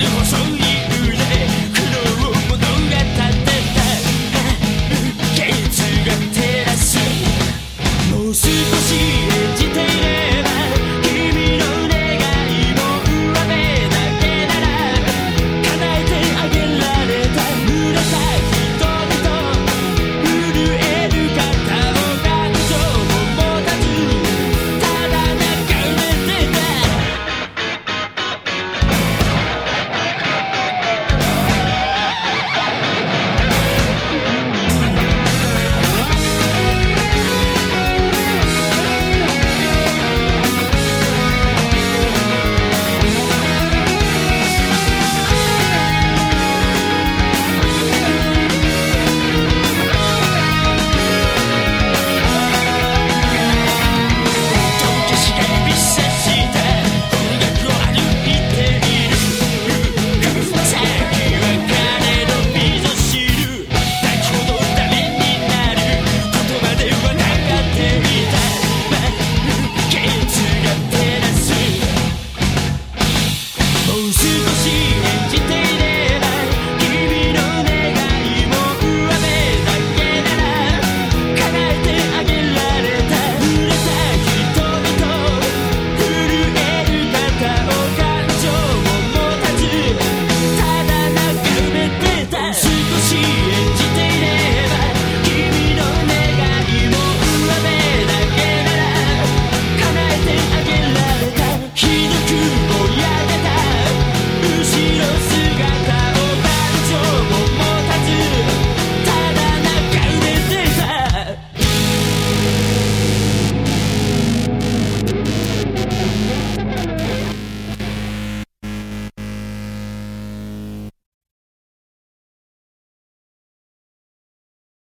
Eu was only